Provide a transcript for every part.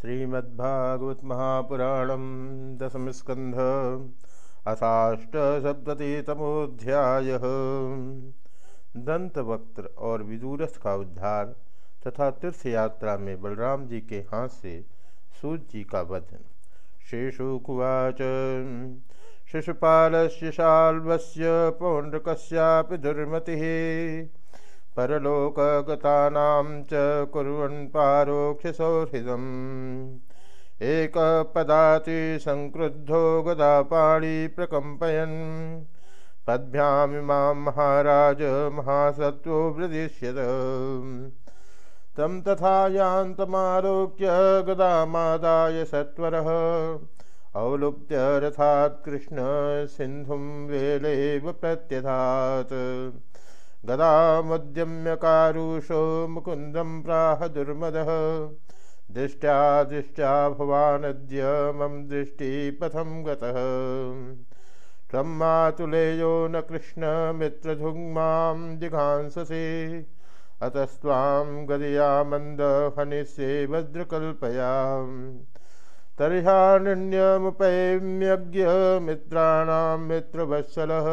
श्रीमद्भागवत महापुराणम दशम स्कंध अथाष्टसप्ततितमोध्याय दंतवक्त्र और विदुरथ का उद्धार तथा तीर्थ यात्रा में बलराम जी के हाथ से सूत जी का वध शेषुकुवाच शिशुपाल शाल्वस्य पौंड्रकस्यापि दुर्मतिः। परलोकगतानां च कुर्वन् पारोक्षसौहृदम् एकपदातिसङ्क्रुद्धो गदापाणि प्रकम्पयन्। पद्भ्यामिमां महाराज, महासत्त्वो वृदिष्यत। तं तथा यान्तमारोक्य गदामादाय सत्वरः। औलुप्य रथात् कृष्ण सिन्धुं वेलेव प्रत्यधात्। गदामुद्यम्य कारुषो मुकुन्दं प्राह दुर्मदः। दृष्ट्या दृष्ट्या भवानद्य मम दृष्टिपथं गतः। त्वं मातुलेयो न कृष्णमित्रधुग्मां जिघांससे। अतस्त्वां गदया मन्दहनिष्ये वज्रकल्पयाम्। तर्ह्याण्यमुपैम्यज्ञमित्राणां मित्रवत्सलः।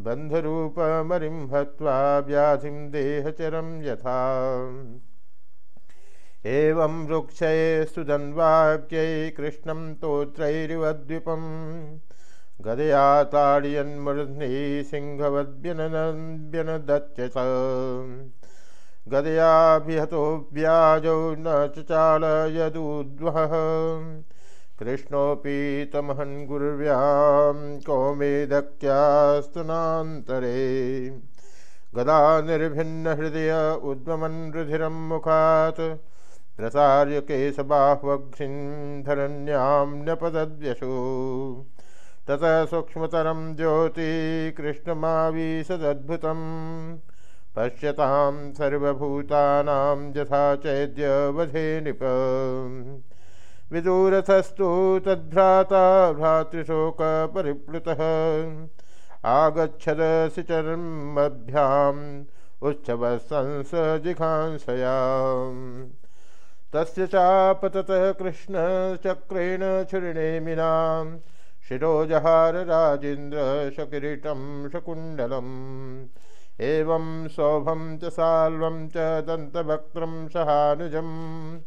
बन्धरूपमरिं हत्वा व्याधिं देहचरं यथा। एवं वृक्षये सुधन्वाक्यै कृष्णं तोत्रैरिवद्विपं। गदया ताडयन्मूर्ध्नि सिंहवद्व्यनदच्च गदयाभिहतो व्याजौ न चाल यदूद्वः कृष्णोऽपि तमहन् गुर्व्यां कौमेदक्यास्तुनान्तरे। गदा निर्भिन्नहृदय उद्वमन् रुधिरं मुखात् प्रसार्य केशबाह्वघ्रिन्धरण्यां न्यपदद्यशो ततः सूक्ष्मतरं ज्योतिकृष्णमावीसदद्भुतं पश्यतां सर्वभूतानां यथा चैद्यवधे नृप विदूरथस्तु तद्भ्राता भ्रातृशोकपरिप्लुतः आगच्छदसि चर्मभ्याम् उच्छवसंसजिघांसयाम् तस्य चापततः कृष्णचक्रेण छुरिणेमिनां शिरोजहार राजेन्द्रशकिरीटं शकुण्डलम्। एवं सौभं च साल्वं च दन्तवक्त्रं सहानुजम्।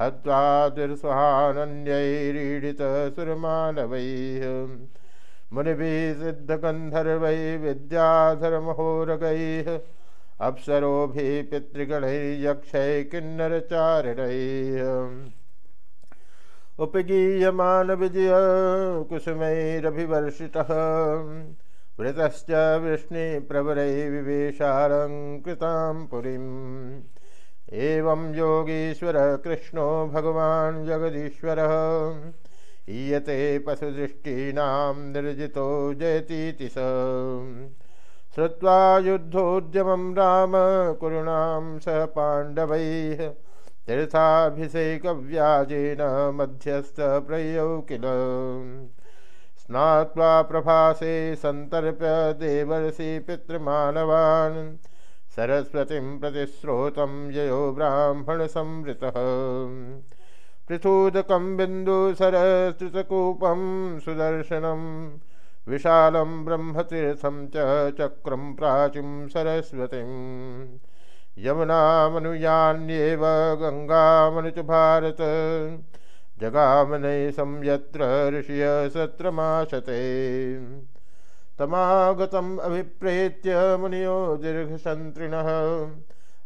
हत्वादिर्सहानन्यैरीडितसुरमानवैः मुनिभिः सिद्धगन्धर्वैः विद्याधरमहोरगैः अप्सरोभिः पितृगणैर्यक्षैः किन्नरचारिणैः उपगीयमानविजय कुसुमैरभिवर्षितः वृतश्च वृष्णिप्रवरैः विवेशालङ्कृतां पुरीम् एवं योगीश्वर कृष्णो भगवान् जगदीश्वरः। ईयते पशुदृष्टीनां निर्जितो जयतीति स। श्रुत्वा युद्धोद्यमं राम, कुरुणां सह पाण्डवैः तीर्थाभिषेकव्याजेन मध्यस्थप्रयौ किल। स्नात्वा प्रभासे सन्तर्प्य देवर्षि पितृमानवान् सरस्वतीं प्रतिस्रोतं ययो ब्राह्मणसंवृतः। पृथूदकं बिन्दुसरस्तृतकूपं सुदर्शनं, विशालं ब्रह्मतीर्थं च चक्रं प्राचीं सरस्वतीं। यमुनामनुयान्येव गङ्गामनुच भारत जगामनैशं यत्र ऋषिय सत्रमाशते। तमागतम् अभिप्रेत्य मुनियो दीर्घसन्त्रिणः।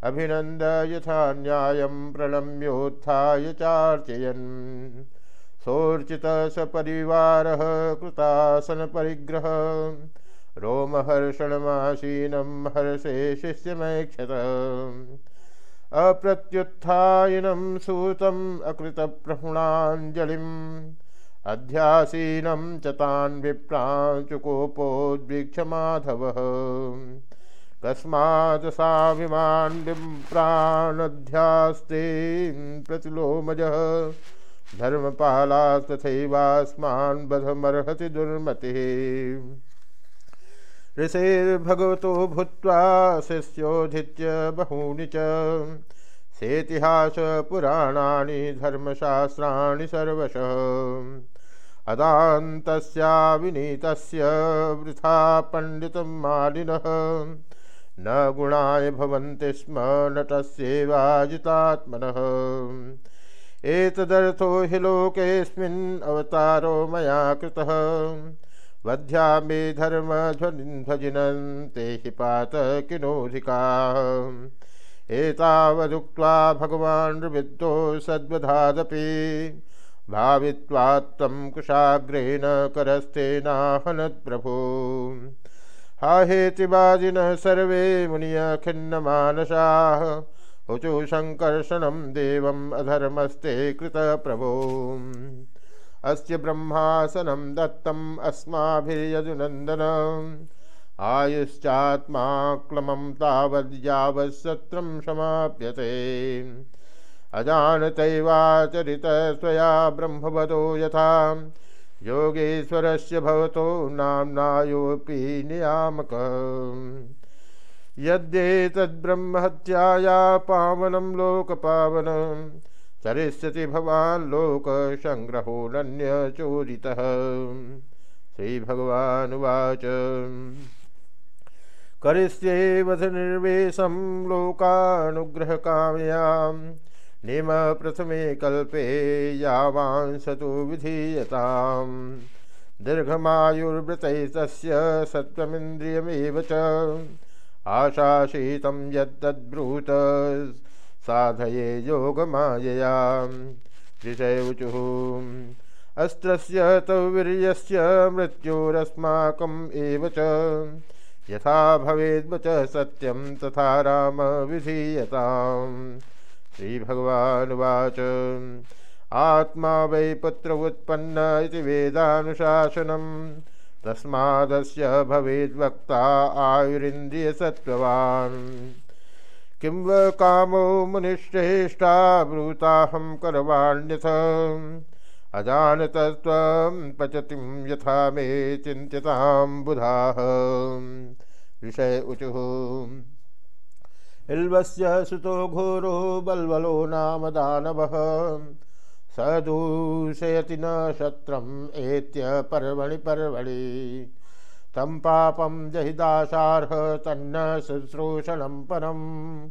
अभिनन्द यथा न्यायं प्रणम्योत्थाय चार्चयन्। सोर्चितः सपरिवारः कृतासनपरिग्रह। रोमहर्षणमासीनं हर्षे शिष्यमैक्षत। अप्रत्युत्थायनं सूतम् अकृतप्रहुणाञ्जलिम्। अध्यासीनं च तान् विप्राञ्चुकोपोद्वीक्षमाधवः। कस्मात् साभिमान् विप्रानध्यास्ते प्रतिलोमजः। धर्मपालास्तथैवास्मान् बधमर्हति दुर्मतिः। ऋषेर्भगवतो भूत्वा शिष्योधित्य बहूनि च सेतिहास पुराणानि धर्मशास्त्राणि सर्वशः। अदान्तस्या वृथा पण्डितं मालिनः। न गुणाय भवन्ति स्म नटस्येवाजितात्मनः एतदर्थो हि लोकेऽस्मिन् अवतारो मया कृतः। वध्या मे धर्मध्वजिनन्ते हि पात किनोऽधिकाः एतावदुक्त्वा भगवान् विद्यो सद्वधादपि भावित्वा त्वं कुशाग्रेण करस्तेनाहनत्प्रभो हा हेतिवादिनः सर्वे मुनिय खिन्नमानसाः ऊचु शङ्कर्षणं देवम् अधर्मस्ते कृतप्रभो अस्य ब्रह्मासनं दत्तम् अस्माभिर्यदुनन्दन आयुश्चात्माक्लमं तावद्यावत्सत्रं समाप्यते। अजानतैवाचरितस्वया ब्रह्मवदो यथा। योगेश्वरस्य भवतो नाम्नायोऽपि नियामक। यद्येतद्ब्रह्महत्याया पावनं लोकपावनं। चरिष्यति भवान् लोकसङ्ग्रहोऽनन्यचोदितः श्रीभगवानुवाच। करिष्ये लोकानुग्रह लोकानुग्रहकाम्यां। निम प्रथमे कल्पे यावांसतु विधीयताम्। दीर्घमायुर्वृतैस्तस्य सत्त्वमिन्द्रियमेव च। आशाशीतं यद्ब्रूत साधये योगमायया। ऋषयौचुः अस्त्रस्य तव वीर्यस्य मृत्योरस्माकम् एव यथा भवेद्वच सत्यं तथा राम विधीयताम्। श्रीभगवानुवाच। आत्मा वै पुत्र उत्पन्न इति वेदानुशासनं तस्मादस्य भवेद्वक्ता आयुरिन्द्रियसत्त्ववान् किं कामो मुनिश्रेष्ठा ब्रूताहं करवाण्यथ। अजानतस्त्वं पचतिं यथा मे चिन्त्यतां बुधाः। ऋषय ऊचुः इल्वस्य सुतो घोरो बल्वलो नाम दानवः। सदूषयति न शत्रम् एत्य पर्वणि पर्वणि। तं पापं जहिदाशार्ह तन्न शुश्रूषणं परम्।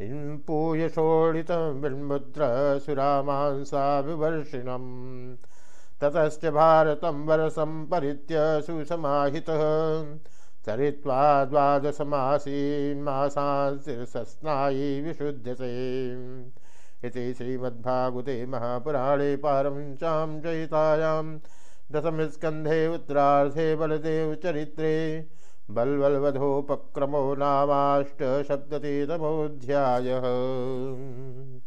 इम्पूयशोणितं विन्मुद्रसुरामांसा विवर्षिणम् ततश्च भारतं वरसं परित्य सुसमाहितः। चरित्वा द्वादशमासीन् मासांस्नायी विशुध्यते इति श्रीमद्भागवते महापुराणे पारमञ्चां जयितायां दशमस्कन्धे उत्तरार्धे बलदेवचरित्रे बल्वलवधोपक्रमो नामाष्टसप्ततितमोऽध्यायः